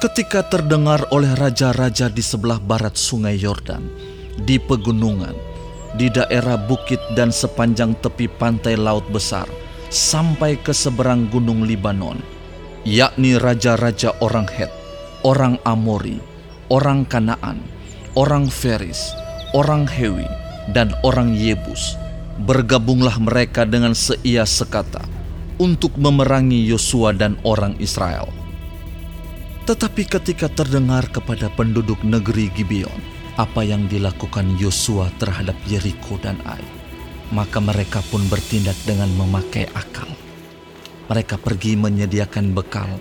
Ketika terdengar oleh raja-raja di sebelah barat sungai Yordan, di pegunungan, di daerah bukit dan sepanjang tepi pantai laut besar, sampai ke seberang gunung Libanon, yakni raja-raja orang Het, orang Amori, orang Kanaan, orang Feris, orang Hewi, dan orang Yebus. Bergabunglah mereka dengan seia sekata untuk memerangi Yosua dan orang Israel. Tetapi ketika terdengar kepada penduduk negeri Gibeon apa yang dilakukan Yosua terhadap Yeriko dan Ai, maka mereka pun bertindak dengan memakai akal. Mereka pergi menyediakan bekal,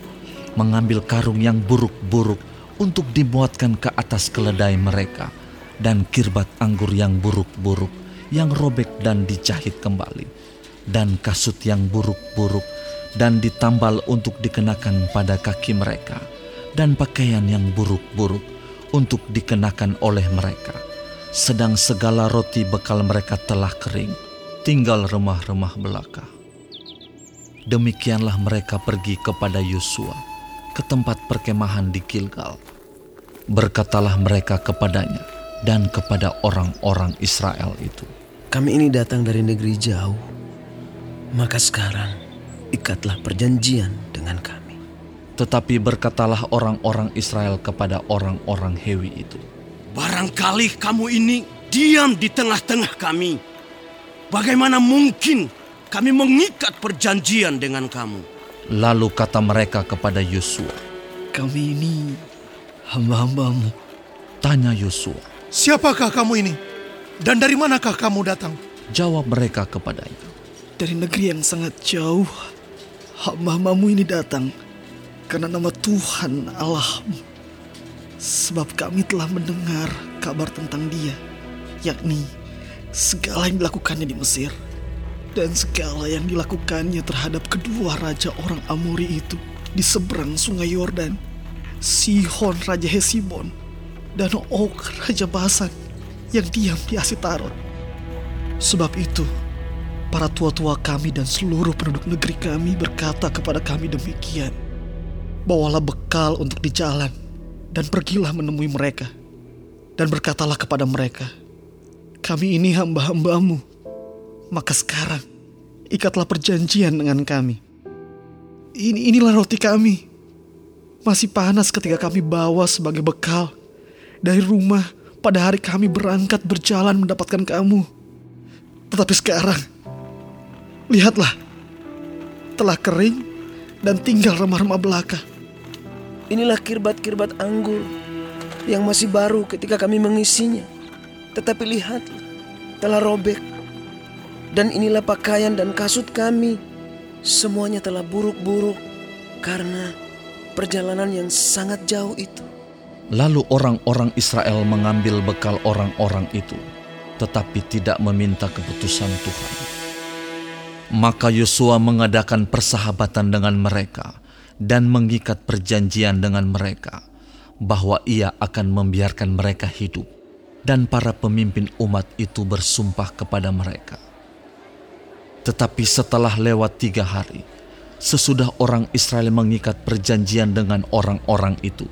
mengambil karung yang buruk-buruk untuk dimuatkan ke atas keledai mereka, dan kirbat anggur yang buruk-buruk yang robek dan dijahit kembali, dan kasut yang buruk-buruk dan ditambal untuk dikenakan pada kaki mereka dan pakaian yang buruk-buruk untuk dikenakan oleh mereka. Sedang segala roti bekal mereka telah kering, tinggal remah-remah belaka. Demikianlah mereka pergi kepada Yosua ke tempat perkemahan di Gilgal. Berkatalah mereka kepadanya dan kepada orang-orang Israel itu. Kami ini datang dari negeri jauh, maka sekarang ikatlah perjanjian dengan kami. Tetapi berkatalah orang-orang Israel kepada orang-orang Hewi itu. Barangkali kamu ini diam di tengah-tengah kami. Bagaimana mungkin kami mengikat perjanjian dengan kamu? Lalu kata mereka kepada Yosua. Kami ini hamba-hambamu. Tanya Yosua. Siapakah kamu ini? Dan dari manakah kamu datang? Jawab mereka kepadanya. Dari negeri yang sangat jauh, hamba-hambamu ini datang karena nama Tuhan Allahmu. Sebab kami telah mendengar kabar tentang dia, yakni segala yang dilakukannya di Mesir dan segala yang dilakukannya terhadap kedua raja orang Amori itu di seberang sungai Yordan, Sihon Raja Hesibon, dan Og Raja Basan yang diam di Asitarot. Sebab itu, para tua-tua kami dan seluruh penduduk negeri kami berkata kepada kami demikian, Bawalah bekal untuk di jalan dan pergilah menemui mereka. Dan berkatalah kepada mereka, kami ini hamba-hambamu. Maka sekarang, ikatlah perjanjian dengan kami. Ini inilah roti kami. Masih panas ketika kami bawa sebagai bekal dari rumah pada hari kami berangkat berjalan mendapatkan kamu. Tetapi sekarang, lihatlah, telah kering dan tinggal remah-remah belaka. Inilah kirbat-kirbat anggur yang masih baru ketika kami mengisinya. Tetapi lihat, telah robek. Dan inilah pakaian dan kasut kami. Semuanya telah buruk-buruk karena perjalanan yang sangat jauh itu. Lalu orang-orang Israel mengambil bekal orang-orang itu, tetapi tidak meminta keputusan Tuhan. Maka Yosua mengadakan persahabatan dengan mereka dan mengikat perjanjian dengan mereka bahwa ia akan membiarkan mereka hidup dan para pemimpin umat itu bersumpah kepada mereka. Tetapi setelah lewat tiga hari, sesudah orang Israel mengikat perjanjian dengan orang-orang itu,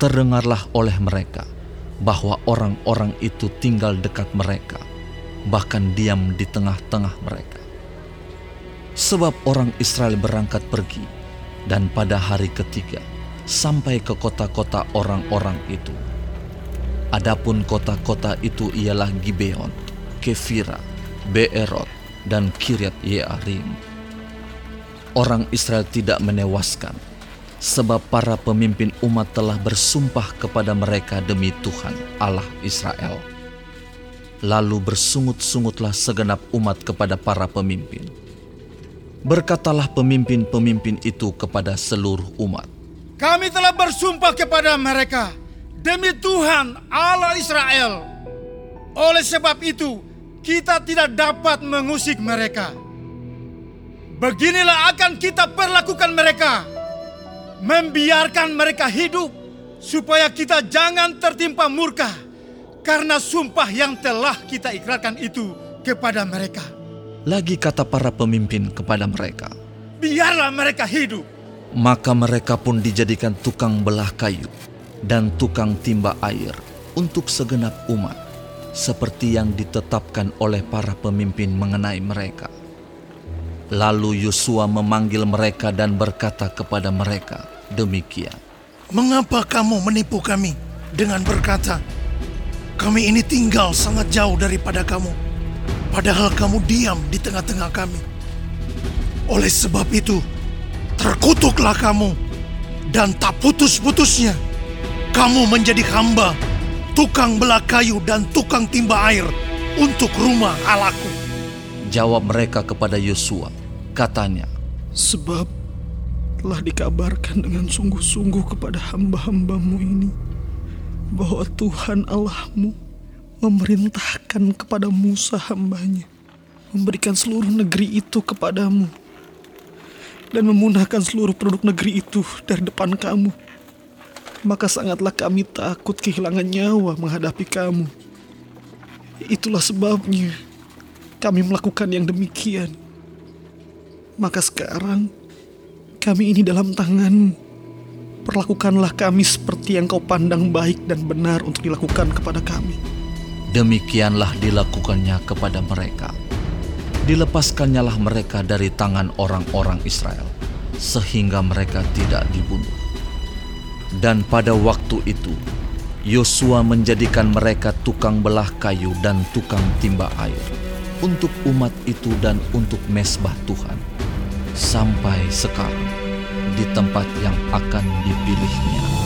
terdengarlah oleh mereka bahwa orang-orang itu tinggal dekat mereka, bahkan diam di tengah-tengah mereka. Sebab orang Israel berangkat pergi, dan pada hari ketiga sampai ke kota-kota orang-orang itu. Adapun kota-kota itu ialah Gibeon, Kefira, Beerot, dan Kiryat Yearim. Orang Israel tidak menewaskan, sebab para pemimpin umat telah bersumpah kepada mereka demi Tuhan Allah Israel. Lalu bersungut-sungutlah segenap umat kepada para pemimpin Berkatalah pemimpin-pemimpin itu kepada seluruh umat. Kami telah bersumpah kepada mereka demi Tuhan Allah Israel. Oleh sebab itu, kita tidak dapat mengusik mereka. Beginilah akan kita perlakukan mereka. Membiarkan mereka hidup supaya kita jangan tertimpa murka karena sumpah yang telah kita ikrarkan itu kepada mereka. Lagi kata para pemimpin kepada mereka, Biarlah mereka hidup, Maka mereka pun dijadikan tukang belah kayu dan tukang timba air untuk segenap umat, seperti yang ditetapkan oleh para pemimpin mengenai mereka. Lalu Yosua memanggil mereka dan berkata kepada mereka demikian. Mengapa kamu menipu kami dengan berkata, kami ini tinggal sangat jauh daripada kamu, padahal kamu diam di tengah-tengah kami. Oleh sebab itu, terkutuklah kamu, dan tak putus-putusnya kamu menjadi hamba, tukang belah kayu dan tukang timba air untuk rumah Allahku. Jawab mereka kepada Yosua, katanya, Sebab telah dikabarkan dengan sungguh-sungguh kepada hamba-hambamu ini bahwa Tuhan Allahmu memerintahkan kepada Musa hambanya memberikan seluruh negeri itu kepadamu dan memunahkan seluruh penduduk negeri itu dari depan kamu. Maka sangatlah kami takut kehilangan nyawa menghadapi kamu. Itulah sebabnya kami melakukan yang demikian. Maka sekarang kami ini dalam tanganmu. Perlakukanlah kami seperti yang kau pandang baik dan benar untuk dilakukan kepada kami. Demikianlah dilakukannya kepada mereka. Dilepaskannyalah mereka dari tangan orang-orang Israel, sehingga mereka tidak dibunuh. Dan pada waktu itu, Yosua menjadikan mereka tukang belah kayu dan tukang timba air untuk umat itu dan untuk mesbah Tuhan sampai sekarang di tempat yang akan dipilihnya.